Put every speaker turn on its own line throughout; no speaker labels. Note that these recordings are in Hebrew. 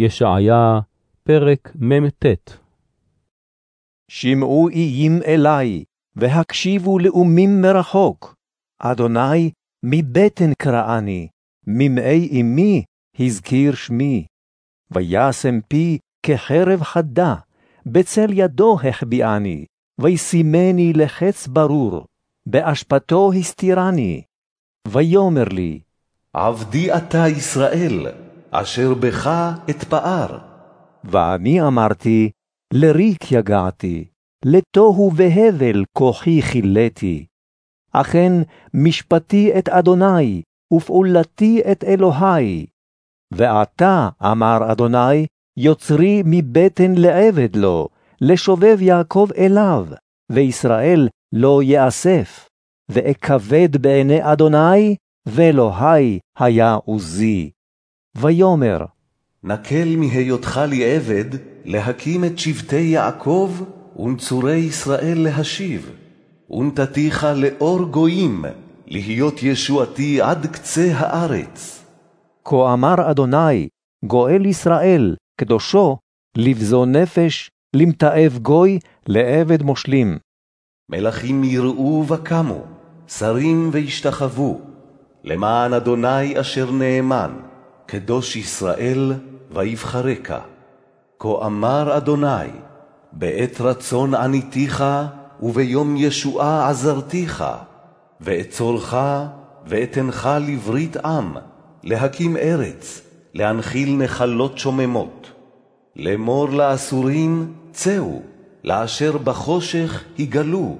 ישעיה, פרק מ"ט
שמעו איים אלי, והקשיבו לאומים מרחוק. אדוני, מבטן קראני, ממאי אמי הזכיר שמי. וישם פי כחרב חדה, בצל ידו החביאני, וישימני לחץ ברור, באשפתו הסתירני. ויאמר לי,
עבדי אתה ישראל, אשר בך אתפאר.
ואני אמרתי, לריק יגעתי, לתוהו והבל כוחי חילאתי. אכן משפטי את אדוני, ופעולתי את אלוהי. ועתה, אמר אדוני, יוצרי מבטן לעבד לו, לשובב יעקב אליו, וישראל לא יאסף. ואכבד בעיני אדוני, ואלוהי היה עוזי. ויאמר,
נקל מהיותך לי עבד, להקים את שבטי יעקב, ונצורי ישראל להשיב. ונתתיך לאור גויים, להיות ישועתי עד קצה הארץ.
כה אמר אדוני, גואל ישראל, קדושו, לבזו נפש, למתעב גוי, לעבד מושלים.
מלכים יראו וקמו, שרים וישתחוו, למען אדוני אשר נאמן, קדוש ישראל ויבחרך. כה אמר אדוני, בעת רצון עניתיך, וביום ישועה עזרתיך, ואצולך, ואתנך לברית עם, להקים ארץ, להנחיל נחלות שוממות. לאמור לאסורים, צאו, לאשר בחושך יגלו,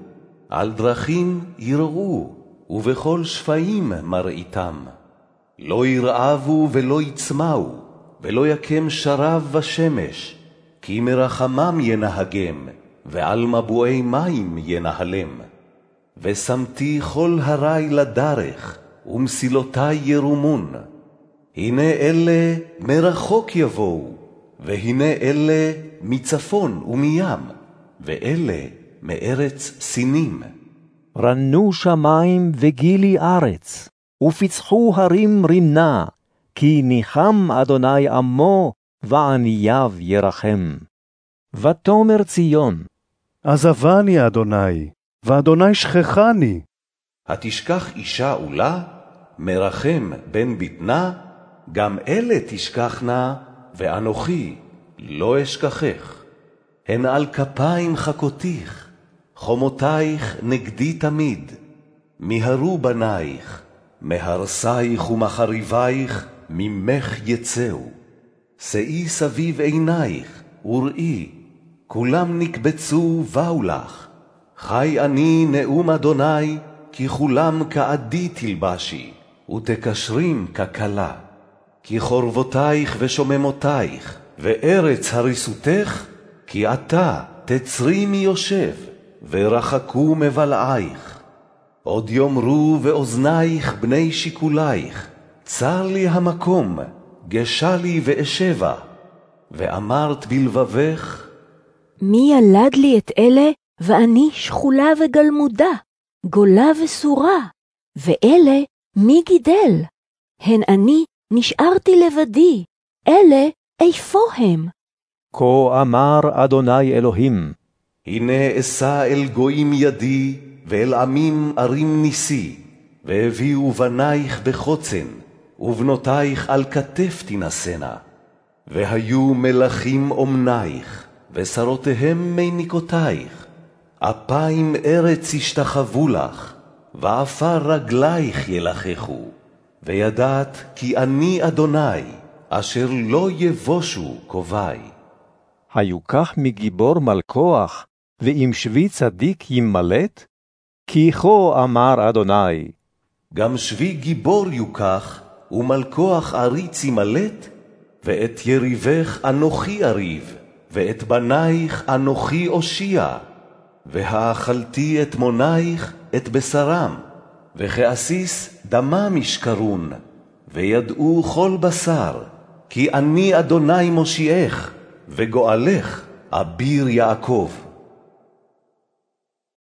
על דרכים יראו, ובכל שפיים מראיתם. לא ירעבו ולא יצמאו, ולא יקם שרב בשמש, כי מרחמם ינהגם, ועל מבועי מים ינהלם. ושמתי כל הרי לדרך, ומסילותי ירומון. הנה אלה מרחוק יבואו, והנה אלה מצפון ומים, ואלה מארץ סינים.
רנו שמים וגילי ארץ, ופצחו הרים רימנה, כי ניחם אדוני עמו, וענייו ירחם. ותאמר ציון,
עזבני אדוני, ואדוני שכחני.
התשכח אישה עולה, מרחם בן בטנה, גם אלה תשכחנה, ואנוכי לא אשכחך. הן על כפיים חכותיך, חומותייך נגדי תמיד. מיהרו בנייך, מהרסייך ומחריבייך, ממך יצאו. שאי סביב עינייך, וראי, כולם נקבצו באו לך. חי אני נאום אדוני, כי כולם כעדי תלבשי, ותקשרים ככלה. כי חורבותייך ושוממותייך, וארץ הריסותך, כי אתה תצרי מיושב, ורחקו מבלעייך. עוד יאמרו באוזנייך בני שיקולייך, צר לי המקום, גשה לי ואשבה. ואמרת בלבבך,
מי ילד לי את אלה, ואני שכולה וגלמודה, גולה וסורה, ואלה מי גידל? הן אני נשארתי לבדי, אלה איפה הם?
כה אמר אדוני אלוהים,
הנה אשא אל גויים ידי, ואל עמים ערים ניסי, והביאו בנייך בחוצן, ובנותייך על כתף תנשאנה. והיו מלכים אומנייך, ושרותיהם מניקותייך. אפיים ארץ ישתחוו לך, ועפר רגלייך ילחכו. וידעת כי אני אדוני, אשר לא יבושו קובי.
היו כך מגיבור מלכוח, ואם שבי צדיק ימלט? כי כה אמר אדוני,
גם שבי גיבור יוקח, ומלכוח עריץ ימלט, ואת יריבך אנוכי אריב, ואת בנייך אנוכי אושיע, והאכלתי את מונייך את בשרם, וכעסיס דמם ישכרון, וידעו כל בשר, כי אני אדוני מושיעך, וגואלך אביר יעקב.